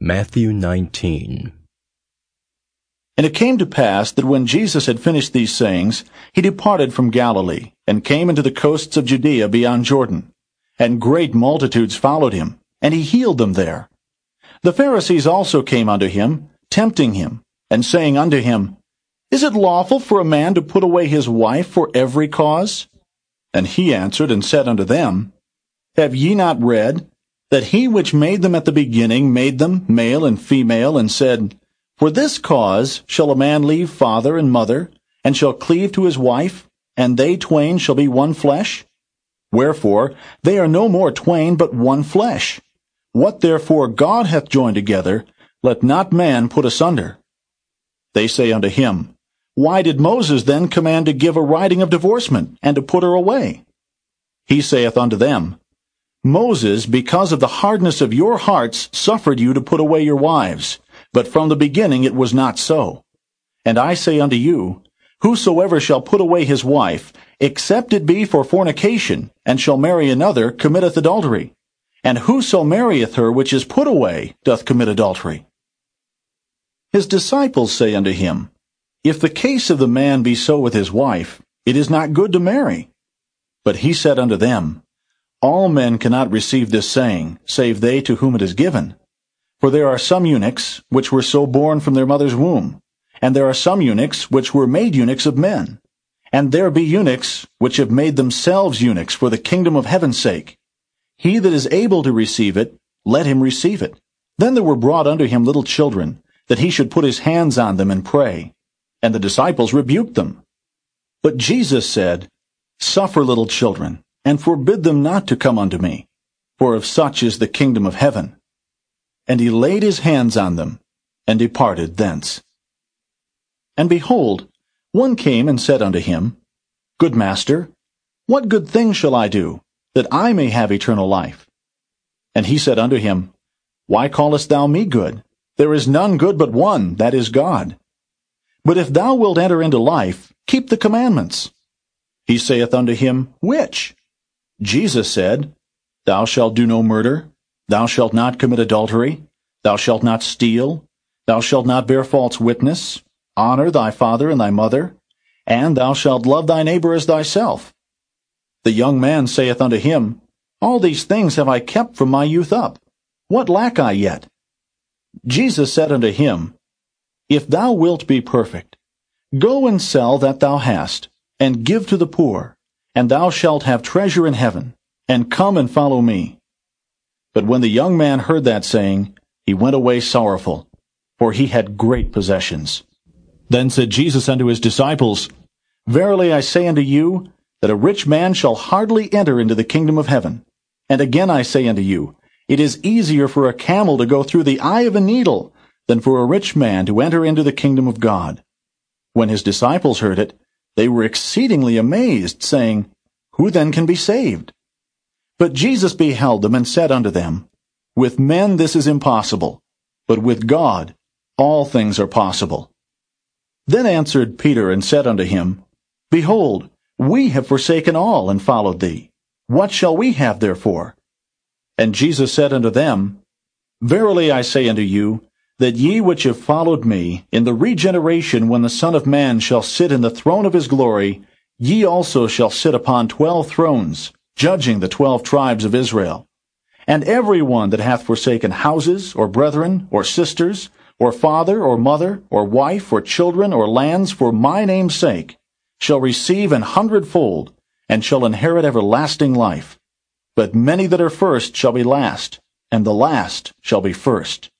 Matthew 19 And it came to pass that when Jesus had finished these sayings, he departed from Galilee, and came into the coasts of Judea beyond Jordan. And great multitudes followed him, and he healed them there. The Pharisees also came unto him, tempting him, and saying unto him, Is it lawful for a man to put away his wife for every cause? And he answered and said unto them, Have ye not read, that he which made them at the beginning made them male and female, and said, For this cause shall a man leave father and mother, and shall cleave to his wife, and they twain shall be one flesh? Wherefore they are no more twain, but one flesh. What therefore God hath joined together, let not man put asunder. They say unto him, Why did Moses then command to give a writing of divorcement, and to put her away? He saith unto them, Moses, because of the hardness of your hearts, suffered you to put away your wives. But from the beginning it was not so. And I say unto you, Whosoever shall put away his wife, except it be for fornication, and shall marry another, committeth adultery. And whoso marrieth her which is put away, doth commit adultery. His disciples say unto him, If the case of the man be so with his wife, it is not good to marry. But he said unto them, all men cannot receive this saying, save they to whom it is given. For there are some eunuchs which were so born from their mother's womb, and there are some eunuchs which were made eunuchs of men. And there be eunuchs which have made themselves eunuchs for the kingdom of heaven's sake. He that is able to receive it, let him receive it. Then there were brought unto him little children, that he should put his hands on them and pray. And the disciples rebuked them. But Jesus said, Suffer little children, and forbid them not to come unto me, for of such is the kingdom of heaven. And he laid his hands on them, and departed thence. And behold, one came and said unto him, Good master, what good thing shall I do, that I may have eternal life? And he said unto him, Why callest thou me good? There is none good but one, that is God. But if thou wilt enter into life, keep the commandments. He saith unto him, Which? Jesus said, Thou shalt do no murder, thou shalt not commit adultery, thou shalt not steal, thou shalt not bear false witness, honor thy father and thy mother, and thou shalt love thy neighbor as thyself. The young man saith unto him, All these things have I kept from my youth up. What lack I yet? Jesus said unto him, If thou wilt be perfect, go and sell that thou hast, and give to the poor, and thou shalt have treasure in heaven, and come and follow me. But when the young man heard that saying, he went away sorrowful, for he had great possessions. Then said Jesus unto his disciples, Verily I say unto you, that a rich man shall hardly enter into the kingdom of heaven. And again I say unto you, it is easier for a camel to go through the eye of a needle than for a rich man to enter into the kingdom of God. When his disciples heard it, they were exceedingly amazed, saying, Who then can be saved? But Jesus beheld them and said unto them, With men this is impossible, but with God all things are possible. Then answered Peter and said unto him, Behold, we have forsaken all and followed thee. What shall we have therefore? And Jesus said unto them, Verily I say unto you, that ye which have followed me, in the regeneration when the Son of Man shall sit in the throne of his glory, ye also shall sit upon twelve thrones, judging the twelve tribes of Israel. And every one that hath forsaken houses, or brethren, or sisters, or father, or mother, or wife, or children, or lands, for my name's sake, shall receive an hundredfold, and shall inherit everlasting life. But many that are first shall be last, and the last shall be first.